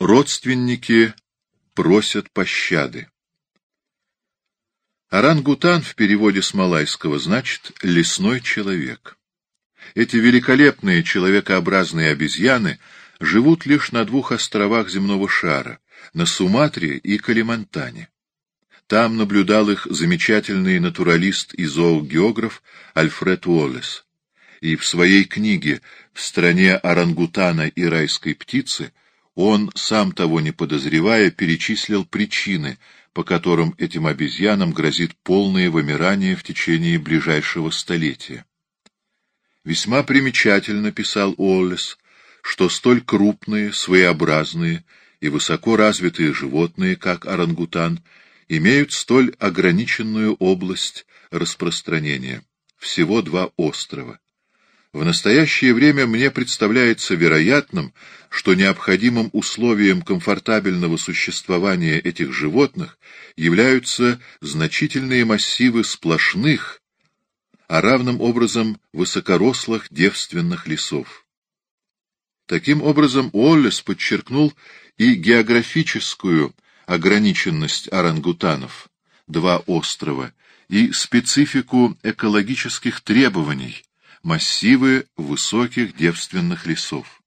Родственники просят пощады. Орангутан в переводе с малайского значит «лесной человек». Эти великолепные человекообразные обезьяны живут лишь на двух островах земного шара — на Суматре и Калимантане. Там наблюдал их замечательный натуралист и зоогеограф Альфред Уоллес. И в своей книге «В стране орангутана и райской птицы» он, сам того не подозревая, перечислил причины, по которым этим обезьянам грозит полное вымирание в течение ближайшего столетия. Весьма примечательно, писал Уоллес, что столь крупные, своеобразные и высоко развитые животные, как орангутан, имеют столь ограниченную область распространения, всего два острова. В настоящее время мне представляется вероятным, что необходимым условием комфортабельного существования этих животных являются значительные массивы сплошных, а равным образом высокорослых девственных лесов. Таким образом, Уоллес подчеркнул и географическую ограниченность орангутанов, два острова, и специфику экологических требований, массивы высоких девственных лесов.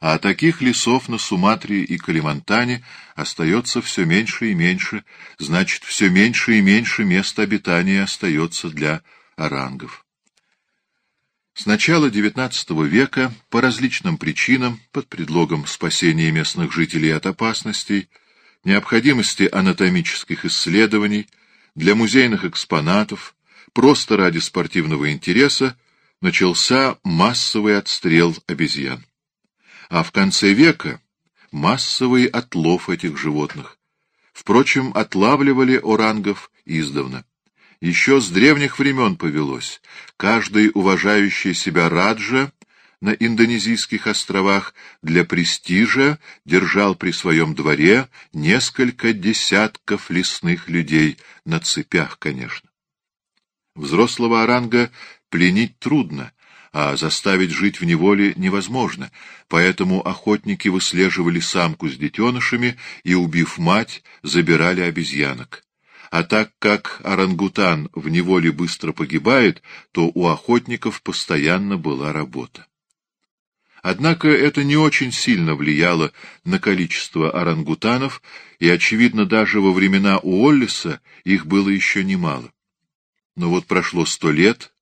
А таких лесов на Суматре и Калимантане остается все меньше и меньше, значит, все меньше и меньше места обитания остается для орангов. С начала XIX века по различным причинам, под предлогом спасения местных жителей от опасностей, необходимости анатомических исследований, для музейных экспонатов, просто ради спортивного интереса, начался массовый отстрел обезьян. А в конце века массовый отлов этих животных. Впрочем, отлавливали орангов издавна. Еще с древних времен повелось. Каждый уважающий себя раджа на индонезийских островах для престижа держал при своем дворе несколько десятков лесных людей, на цепях, конечно. Взрослого оранга пленить трудно, а заставить жить в неволе невозможно, поэтому охотники выслеживали самку с детенышами и, убив мать, забирали обезьянок. А так как орангутан в неволе быстро погибает, то у охотников постоянно была работа. Однако это не очень сильно влияло на количество орангутанов, и, очевидно, даже во времена Уоллиса их было еще немало. Но вот прошло сто лет,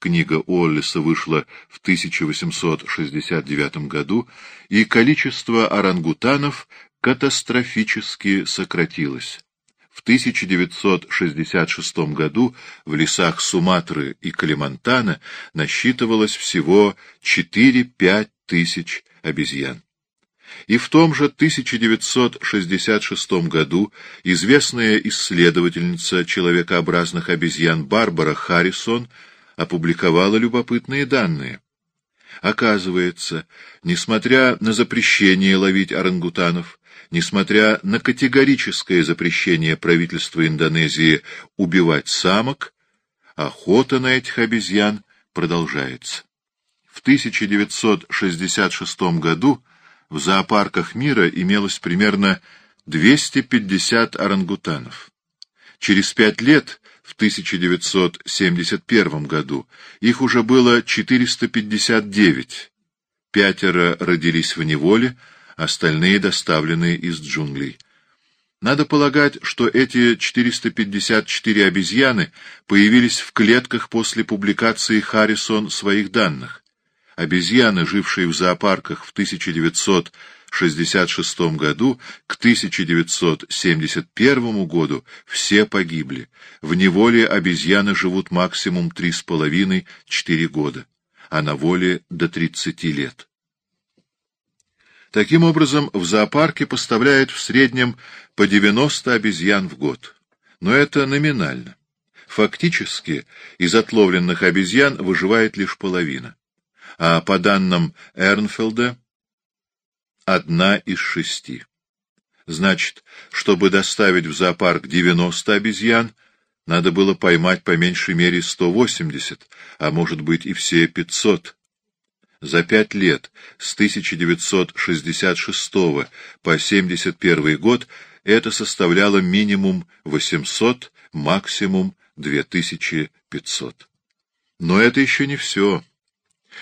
книга Уоллиса вышла в 1869 году, и количество орангутанов катастрофически сократилось. В 1966 году в лесах Суматры и Калимантана насчитывалось всего 4-5 тысяч обезьян. И в том же 1966 году известная исследовательница человекообразных обезьян Барбара Харрисон опубликовала любопытные данные. Оказывается, несмотря на запрещение ловить орангутанов, несмотря на категорическое запрещение правительства Индонезии убивать самок, охота на этих обезьян продолжается. В 1966 году в зоопарках мира имелось примерно 250 орангутанов. Через пять лет, в 1971 году, их уже было 459. Пятеро родились в неволе, остальные доставлены из джунглей. Надо полагать, что эти 454 обезьяны появились в клетках после публикации Харрисон своих данных. Обезьяны, жившие в зоопарках в 1966 году, к 1971 году все погибли. В неволе обезьяны живут максимум 3,5-4 года, а на воле до 30 лет. Таким образом, в зоопарке поставляют в среднем по 90 обезьян в год. Но это номинально. Фактически, из отловленных обезьян выживает лишь половина. А по данным Эрнфелда, одна из шести. Значит, чтобы доставить в зоопарк 90 обезьян, надо было поймать по меньшей мере 180, а может быть и все 500. За пять лет, с 1966 по 1971 год, это составляло минимум 800, максимум 2500. Но это еще не все.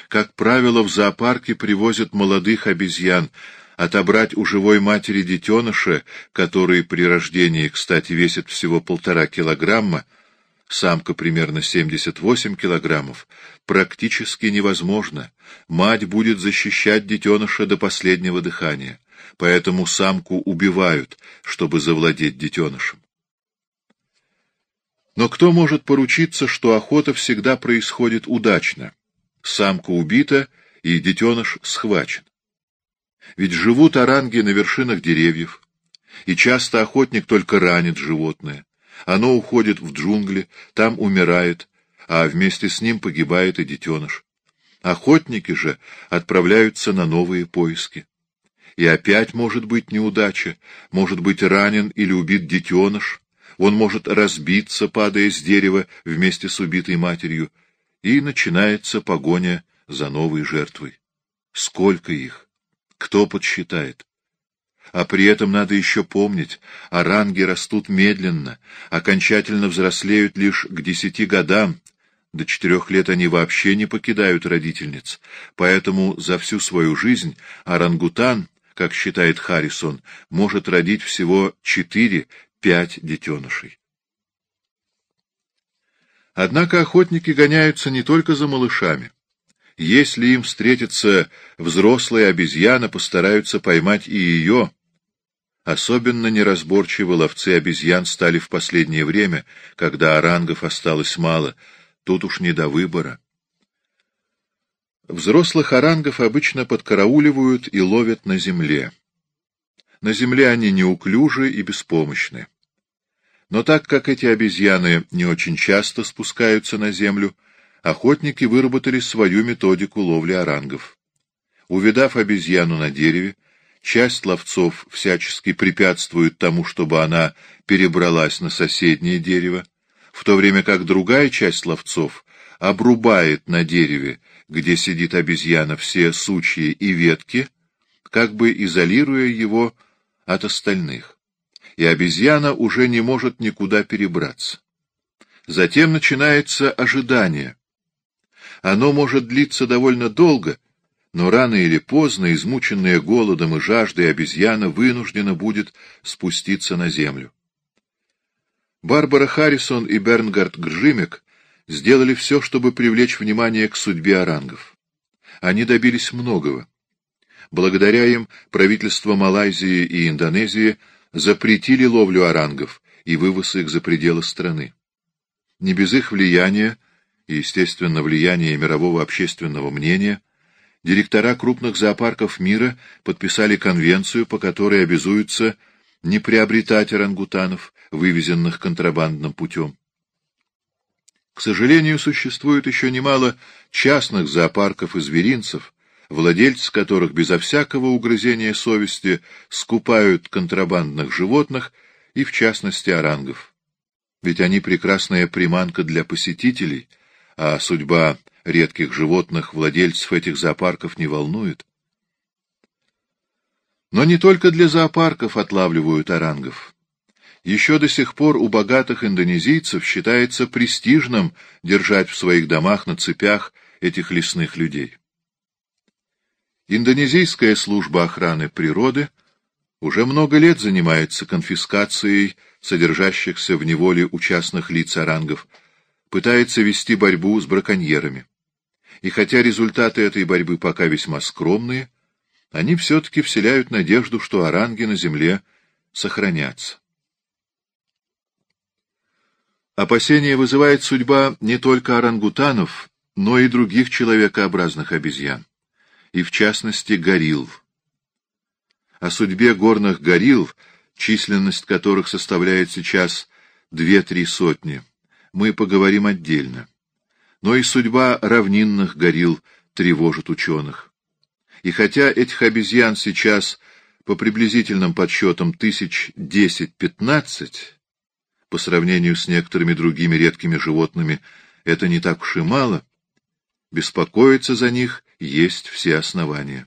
Как правило, в зоопарке привозят молодых обезьян, отобрать у живой матери детеныша, который при рождении, кстати, весит всего полтора килограмма, самка примерно 78 килограммов, практически невозможно. Мать будет защищать детеныша до последнего дыхания, поэтому самку убивают, чтобы завладеть детенышем. Но кто может поручиться, что охота всегда происходит удачно? Самка убита, и детеныш схвачен. Ведь живут оранги на вершинах деревьев, и часто охотник только ранит животное. Оно уходит в джунгли, там умирает, а вместе с ним погибает и детеныш. Охотники же отправляются на новые поиски. И опять может быть неудача, может быть ранен или убит детеныш, он может разбиться, падая с дерева вместе с убитой матерью, и начинается погоня за новой жертвой. Сколько их? Кто подсчитает? А при этом надо еще помнить, оранги растут медленно, окончательно взрослеют лишь к десяти годам, до четырех лет они вообще не покидают родительниц, поэтому за всю свою жизнь орангутан, как считает Харрисон, может родить всего четыре-пять детенышей. Однако охотники гоняются не только за малышами. Если им встретится взрослая обезьяна, постараются поймать и ее. Особенно неразборчивы ловцы обезьян стали в последнее время, когда орангов осталось мало, тут уж не до выбора. Взрослых орангов обычно подкарауливают и ловят на земле. На земле они неуклюжи и беспомощны. Но так как эти обезьяны не очень часто спускаются на землю, охотники выработали свою методику ловли орангов. Увидав обезьяну на дереве, часть ловцов всячески препятствует тому, чтобы она перебралась на соседнее дерево, в то время как другая часть ловцов обрубает на дереве, где сидит обезьяна, все сучьи и ветки, как бы изолируя его от остальных. И обезьяна уже не может никуда перебраться. Затем начинается ожидание, оно может длиться довольно долго, но рано или поздно, измученная голодом и жаждой обезьяна вынуждена будет спуститься на землю. Барбара Харрисон и Бернгард Гржимек сделали все, чтобы привлечь внимание к судьбе орангов. Они добились многого. Благодаря им правительства Малайзии и Индонезии запретили ловлю орангов и вывоз их за пределы страны. Не без их влияния и, естественно, влияние мирового общественного мнения, директора крупных зоопарков мира подписали конвенцию, по которой обязуются не приобретать орангутанов, вывезенных контрабандным путем. К сожалению, существует еще немало частных зоопарков и зверинцев, владельцы которых безо всякого угрызения совести скупают контрабандных животных и, в частности, орангов. Ведь они прекрасная приманка для посетителей, а судьба редких животных владельцев этих зоопарков не волнует. Но не только для зоопарков отлавливают орангов. Еще до сих пор у богатых индонезийцев считается престижным держать в своих домах на цепях этих лесных людей. Индонезийская служба охраны природы уже много лет занимается конфискацией содержащихся в неволе участных лиц орангов, пытается вести борьбу с браконьерами. И хотя результаты этой борьбы пока весьма скромные, они все-таки вселяют надежду, что оранги на земле сохранятся. Опасение вызывает судьба не только орангутанов, но и других человекообразных обезьян, и в частности горилл. О судьбе горных горилл, численность которых составляет сейчас две-три сотни, мы поговорим отдельно. Но и судьба равнинных горилл тревожит ученых. И хотя этих обезьян сейчас, по приблизительным подсчетам, тысяч десять-пятнадцать, по сравнению с некоторыми другими редкими животными, это не так уж и мало, беспокоиться за них есть все основания.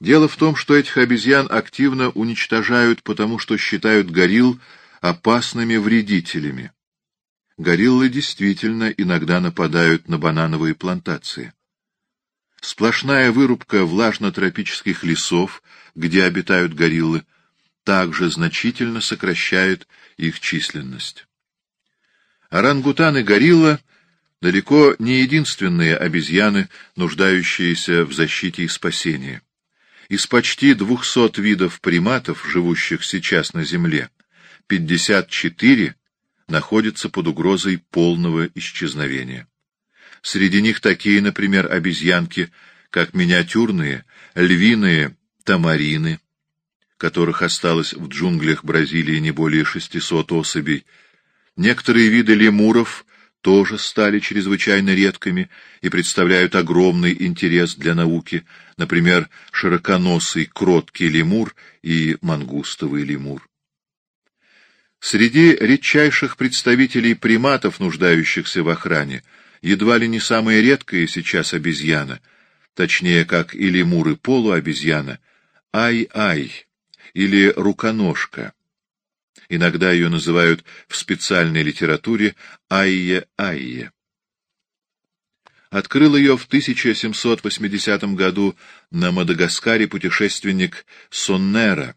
Дело в том, что этих обезьян активно уничтожают, потому что считают горилл опасными вредителями. Гориллы действительно иногда нападают на банановые плантации. Сплошная вырубка влажно-тропических лесов, где обитают гориллы, также значительно сокращает их численность. Орангутан и горилла далеко не единственные обезьяны, нуждающиеся в защите и спасении. Из почти 200 видов приматов, живущих сейчас на Земле, 54 находятся под угрозой полного исчезновения. Среди них такие, например, обезьянки, как миниатюрные, львиные тамарины, которых осталось в джунглях Бразилии не более 600 особей, некоторые виды лемуров тоже стали чрезвычайно редкими и представляют огромный интерес для науки, например, широконосый кроткий лемур и мангустовый лемур. Среди редчайших представителей приматов, нуждающихся в охране, едва ли не самая редкая сейчас обезьяна, точнее, как и лемур и полуобезьяна, ай-ай или руконожка. Иногда ее называют в специальной литературе Айе-Айе. Открыл ее в 1780 году на Мадагаскаре путешественник Соннера,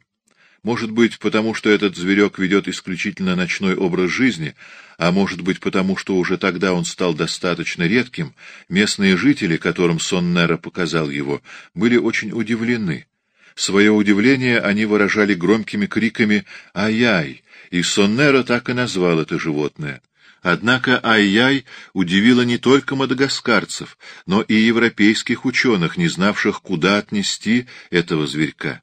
может быть, потому что этот зверек ведет исключительно ночной образ жизни, а может быть, потому что уже тогда он стал достаточно редким, местные жители, которым Соннера показал его, были очень удивлены. Свое удивление они выражали громкими криками «Ай-яй!», и Соннера так и назвал это животное. Однако Ай-яй удивило не только мадагаскарцев, но и европейских ученых, не знавших, куда отнести этого зверька.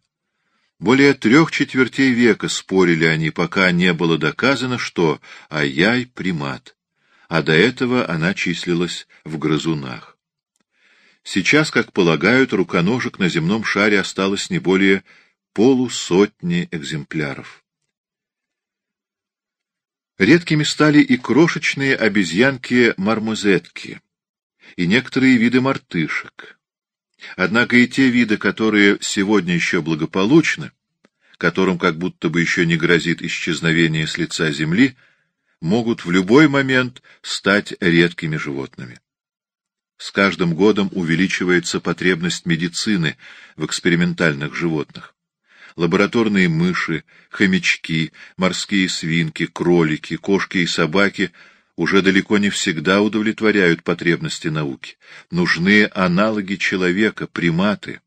Более трех четвертей века спорили они, пока не было доказано, что Аяй — примат, а до этого она числилась в грызунах. Сейчас, как полагают, руконожек на земном шаре осталось не более полусотни экземпляров. Редкими стали и крошечные обезьянки-мармозетки, и некоторые виды мартышек. Однако и те виды, которые сегодня еще благополучны, которым как будто бы еще не грозит исчезновение с лица земли, могут в любой момент стать редкими животными. С каждым годом увеличивается потребность медицины в экспериментальных животных. Лабораторные мыши, хомячки, морские свинки, кролики, кошки и собаки — уже далеко не всегда удовлетворяют потребности науки. Нужны аналоги человека, приматы.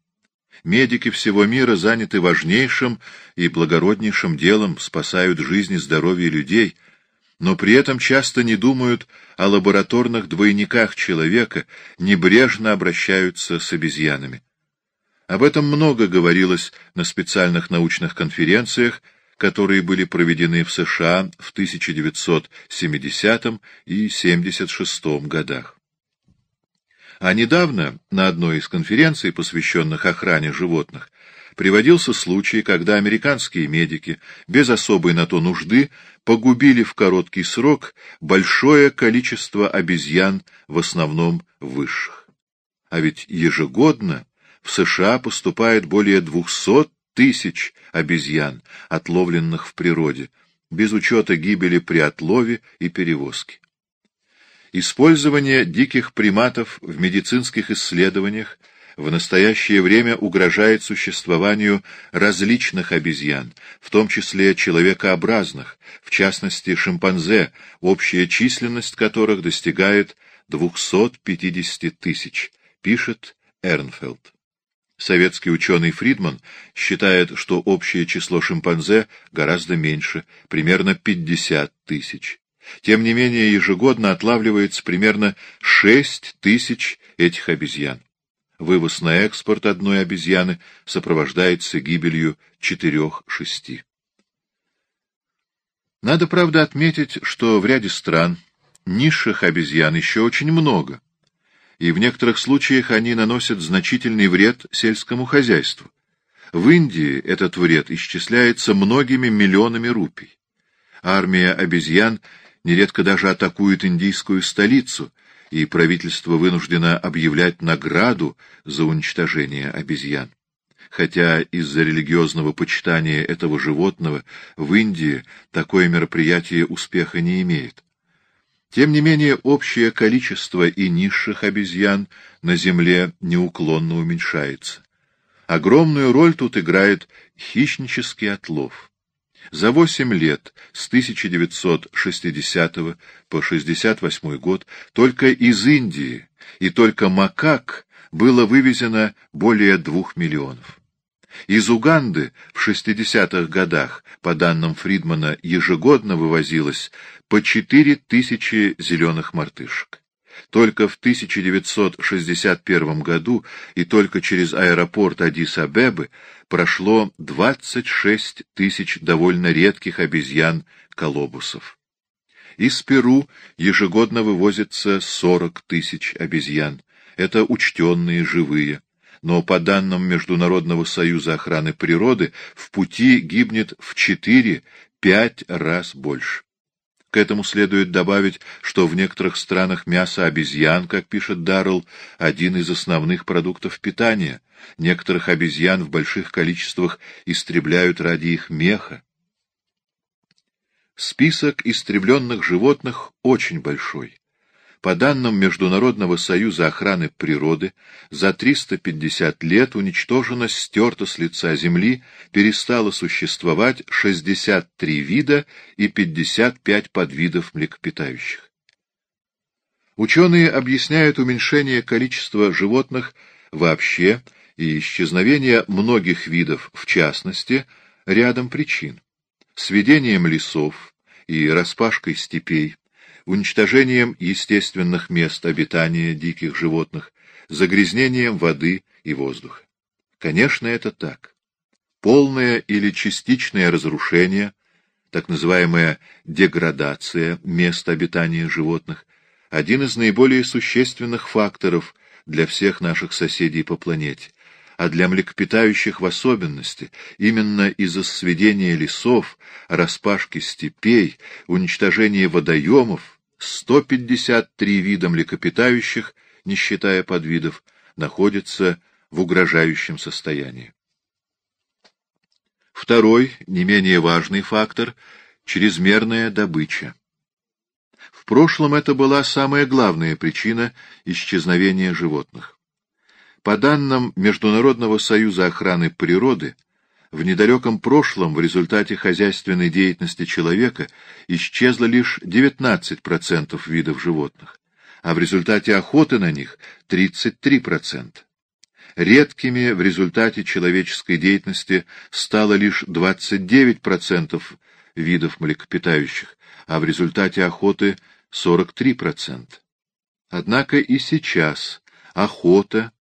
Медики всего мира заняты важнейшим и благороднейшим делом, спасают жизнь и здоровье людей, но при этом часто не думают о лабораторных двойниках человека, небрежно обращаются с обезьянами. Об этом много говорилось на специальных научных конференциях, которые были проведены в США в 1970 и 1976 годах. А недавно на одной из конференций, посвященных охране животных, приводился случай, когда американские медики, без особой на то нужды, погубили в короткий срок большое количество обезьян, в основном высших. А ведь ежегодно в США поступает более 200 тысяч обезьян, отловленных в природе, без учета гибели при отлове и перевозке. Использование диких приматов в медицинских исследованиях в настоящее время угрожает существованию различных обезьян, в том числе человекообразных, в частности шимпанзе, общая численность которых достигает 250 тысяч, пишет Эрнфелд. Советский ученый Фридман считает, что общее число шимпанзе гораздо меньше, примерно 50 тысяч. Тем не менее, ежегодно отлавливается примерно 6 тысяч этих обезьян. Вывоз на экспорт одной обезьяны сопровождается гибелью 4-6. Надо, правда, отметить, что в ряде стран низших обезьян еще очень много, и в некоторых случаях они наносят значительный вред сельскому хозяйству. В Индии этот вред исчисляется многими миллионами рупий. Армия обезьян нередко даже атакует индийскую столицу, и правительство вынуждено объявлять награду за уничтожение обезьян. Хотя из-за религиозного почитания этого животного в Индии такое мероприятие успеха не имеет. Тем не менее, общее количество и низших обезьян на Земле неуклонно уменьшается. Огромную роль тут играет хищнический отлов. За восемь лет, с 1960 по 1968 год, только из Индии и только макак было вывезено более двух миллионов. Из Уганды в 60-х годах, по данным Фридмана, ежегодно вывозилось по 4 тысячи зеленых мартышек. Только в 1961 году и только через аэропорт Адис-Абебы прошло 26 тысяч довольно редких обезьян-колобусов. Из Перу ежегодно вывозится 40 тысяч обезьян. Это учтенные живые. Но по данным Международного союза охраны природы в пути гибнет в 4-5 раз больше. К этому следует добавить, что в некоторых странах мясо обезьян, как пишет Даррелл, один из основных продуктов питания. Некоторых обезьян в больших количествах истребляют ради их меха. Список истребленных животных очень большой. По данным Международного союза охраны природы, за 350 лет уничтожено, стерто с лица Земли, перестало существовать 63 вида и 55 подвидов млекопитающих. Ученые объясняют уменьшение количества животных вообще и исчезновение многих видов в частности рядом причин. Сведением лесов и распашкой степей, уничтожением естественных мест обитания диких животных, загрязнением воды и воздуха. Конечно, это так. Полное или частичное разрушение, так называемая деградация мест обитания животных, один из наиболее существенных факторов для всех наших соседей по планете, а для млекопитающих в особенности, именно из-за сведения лесов, распашки степей, уничтожения водоемов, 153 вида млекопитающих, не считая подвидов, находятся в угрожающем состоянии. Второй, не менее важный фактор — чрезмерная добыча. В прошлом это была самая главная причина исчезновения животных. По данным Международного союза охраны природы, в недалеком прошлом в результате хозяйственной деятельности человека исчезло лишь 19% видов животных, а в результате охоты на них 33%. Редкими в результате человеческой деятельности стало лишь 29% видов млекопитающих, а в результате охоты 43%. Однако и сейчас охота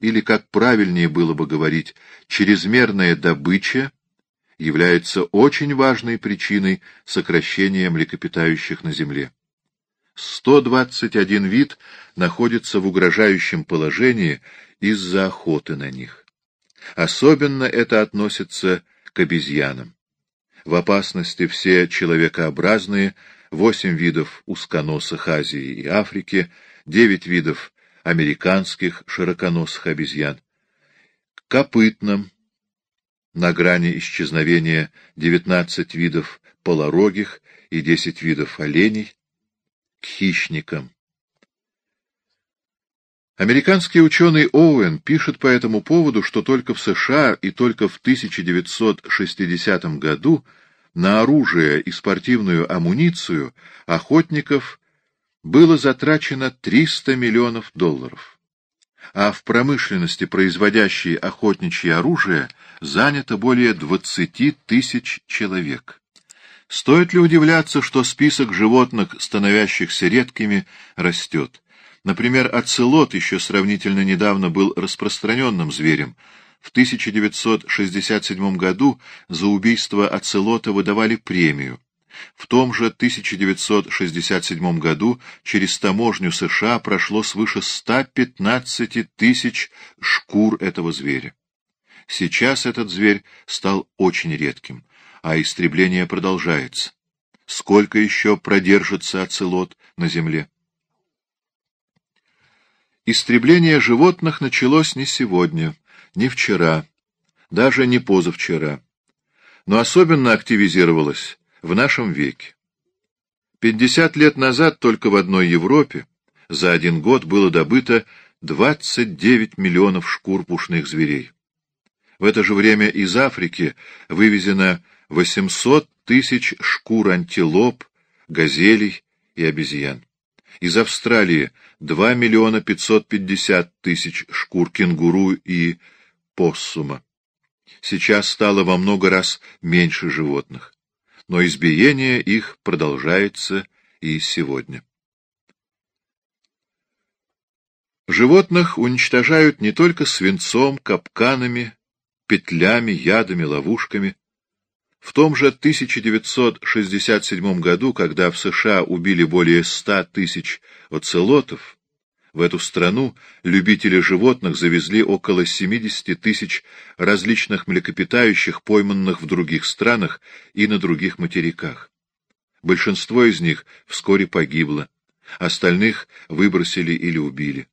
или, как правильнее было бы говорить, чрезмерная добыча является очень важной причиной сокращения млекопитающих на Земле. 121 вид находится в угрожающем положении из-за охоты на них. Особенно это относится к обезьянам. В опасности все человекообразные, 8 видов узконосых Азии и Африки, 9 видов американских широконосых обезьян, копытным, на грани исчезновения 19 видов полорогих и 10 видов оленей, к хищникам. Американский ученый Оуэн пишет по этому поводу, что только в США и только в 1960 году на оружие и спортивную амуницию охотников было затрачено 300 миллионов долларов, а в промышленности, производящей охотничье оружие, занято более 20 тысяч человек. Стоит ли удивляться, что список животных, становящихся редкими, растет? Например, оцелот еще сравнительно недавно был распространенным зверем. В 1967 году за убийство оцелота выдавали премию. В том же 1967 году через таможню США прошло свыше 115 тысяч шкур этого зверя. Сейчас этот зверь стал очень редким, а истребление продолжается. Сколько еще продержится оцелот на земле? Истребление животных началось не сегодня, не вчера, даже не позавчера, но особенно активизировалось в нашем веке. Пятьдесят лет назад только в одной Европе за один год было добыто 29 миллионов шкур пушных зверей. В это же время из Африки вывезено 800 тысяч шкур антилоп, газелей и обезьян. Из Австралии 2 миллиона 550 тысяч шкур кенгуру и поссума. Сейчас стало во много раз меньше животных, но избиение их продолжается и сегодня. Животных уничтожают не только свинцом, капканами, петлями, ядами, ловушками. В том же 1967 году, когда в США убили более 100 тысяч оцелотов, в эту страну любители животных завезли около 70 тысяч различных млекопитающих, пойманных в других странах и на других материках. Большинство из них вскоре погибло, остальных выбросили или убили.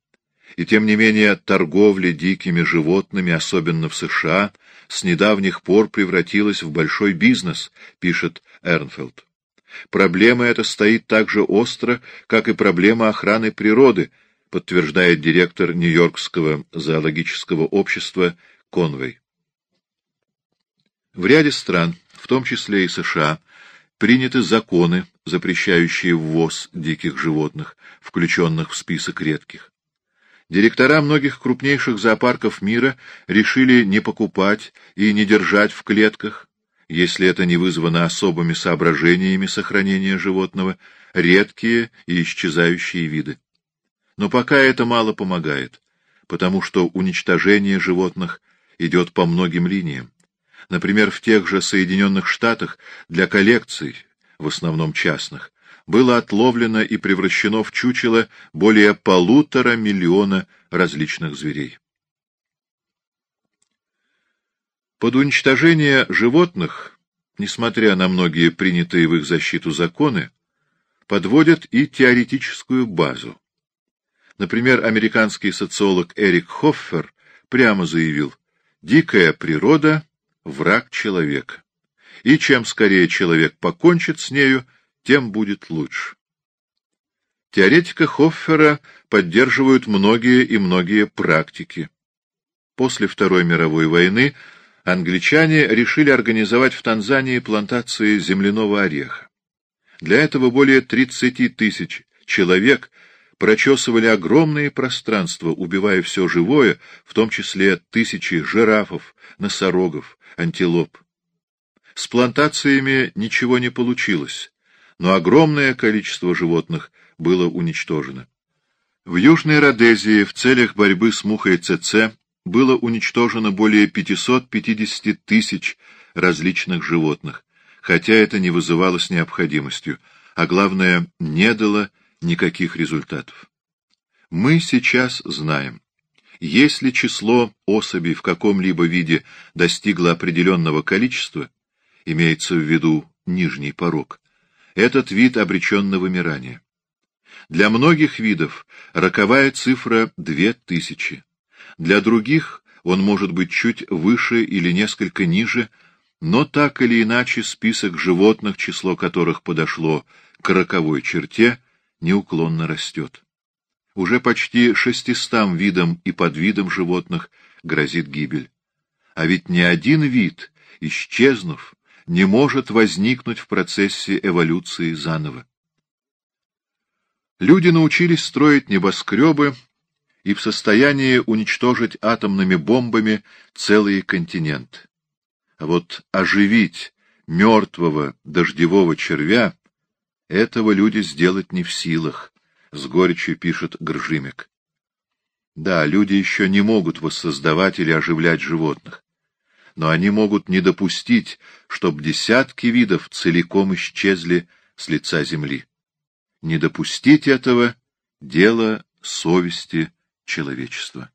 И тем не менее торговля дикими животными, особенно в США, с недавних пор превратилась в большой бизнес, пишет Эрнфелд. Проблема эта стоит так же остро, как и проблема охраны природы, подтверждает директор Нью-Йоркского зоологического общества Конвей. В ряде стран, в том числе и США, приняты законы, запрещающие ввоз диких животных, включенных в список редких. Директора многих крупнейших зоопарков мира решили не покупать и не держать в клетках, если это не вызвано особыми соображениями сохранения животного, редкие и исчезающие виды. Но пока это мало помогает, потому что уничтожение животных идет по многим линиям. Например, в тех же Соединенных Штатах для коллекций, в основном частных, было отловлено и превращено в чучело более полутора миллиона различных зверей. Под уничтожение животных, несмотря на многие принятые в их защиту законы, подводят и теоретическую базу. Например, американский социолог Эрик Хоффер прямо заявил, «Дикая природа — враг человека, и чем скорее человек покончит с нею, тем будет лучше. Теоретика Хоффера поддерживают многие и многие практики. После Второй мировой войны англичане решили организовать в Танзании плантации земляного ореха. Для этого более 30 тысяч человек прочесывали огромные пространства, убивая все живое, в том числе тысячи жирафов, носорогов, антилоп. С плантациями ничего не получилось но огромное количество животных было уничтожено. В Южной Родезии в целях борьбы с мухой ЦЦ было уничтожено более 550 тысяч различных животных, хотя это не вызывалось необходимостью, а главное, не дало никаких результатов. Мы сейчас знаем, если число особей в каком-либо виде достигло определенного количества, имеется в виду нижний порог, этот вид обречен на вымирание. Для многих видов роковая цифра — две тысячи. Для других он может быть чуть выше или несколько ниже, но так или иначе список животных, число которых подошло к роковой черте, неуклонно растет. Уже почти шестистам видам и подвидам животных грозит гибель. А ведь ни один вид, исчезнув, не может возникнуть в процессе эволюции заново. Люди научились строить небоскребы и в состоянии уничтожить атомными бомбами целые континенты. А вот оживить мертвого дождевого червя — этого люди сделать не в силах, — с горечью пишет Гржимик. Да, люди еще не могут воссоздавать или оживлять животных но они могут не допустить, чтобы десятки видов целиком исчезли с лица земли. Не допустить этого — дело совести человечества.